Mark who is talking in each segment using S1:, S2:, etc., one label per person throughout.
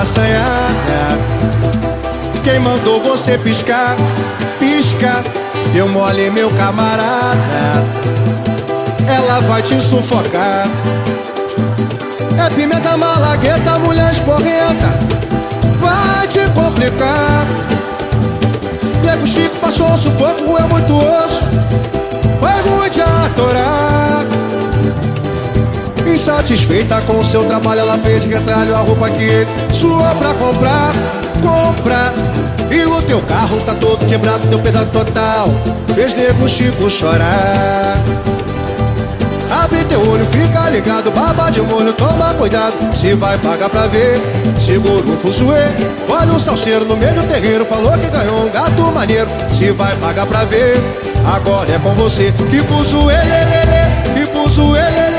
S1: assanhada. Quem mandou você piscar? Pisca, deu mole, meu camarada. Ela vai te sufocar. É pimenta malagueta, mulher esporrenta. Vai te complicar. Insatisfeita com o seu trabalho, ela fez retalho a roupa que ele suou pra comprar. Compra. E o teu carro tá todo quebrado, teu pedaço total. Fez nego Chico chorar. Abre teu olho, fica ligado, baba de molho, toma cuidado. Se vai pagar pra ver, segura o fuzuê. Olha o salseiro no meio do terreiro, falou que ganhou um gato maneiro. Se vai pagar pra ver, agora é com você. Que fuzuê, lelele, que fuzuê, lelele.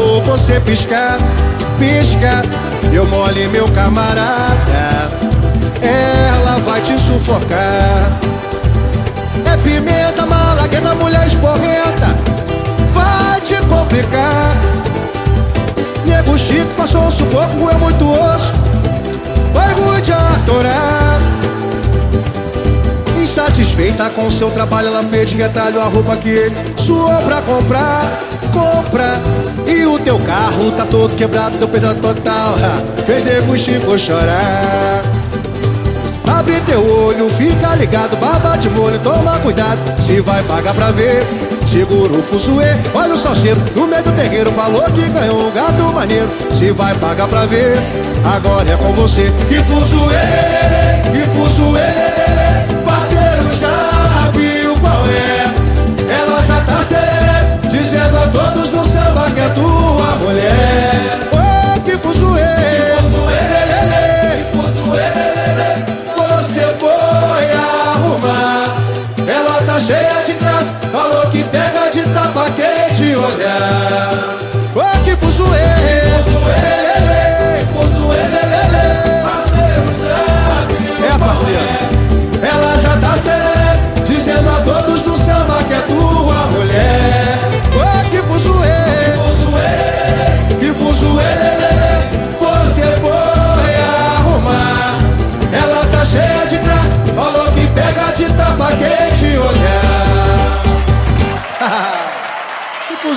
S1: Quem mandou você piscar? Pisca, deu mole, meu camarada. Ela vai te sufocar. É pimenta, malagueta, mulher esporrenta. Vai te complicar. Nego Chico passou um sufoco, é muito osso. Vai muito atorar. Insatisfeita com seu trabalho, ela fez de retalho a roupa que ele suou pra comprar. Compra. E o teu carro tá todo quebrado, teu pedaço total. ha. Fez nego Chico chorar. Abre teu olho, fica ligado, baba de molho, toma cuidado. Se vai pagar pra ver, segura o fuzuê. Olha o salseiro no meio do terreiro, falou que ganhou um gato maneiro. Se vai pagar pra ver, agora é com você. Que fuzuê, que fuzuê,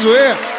S1: 闭嘴。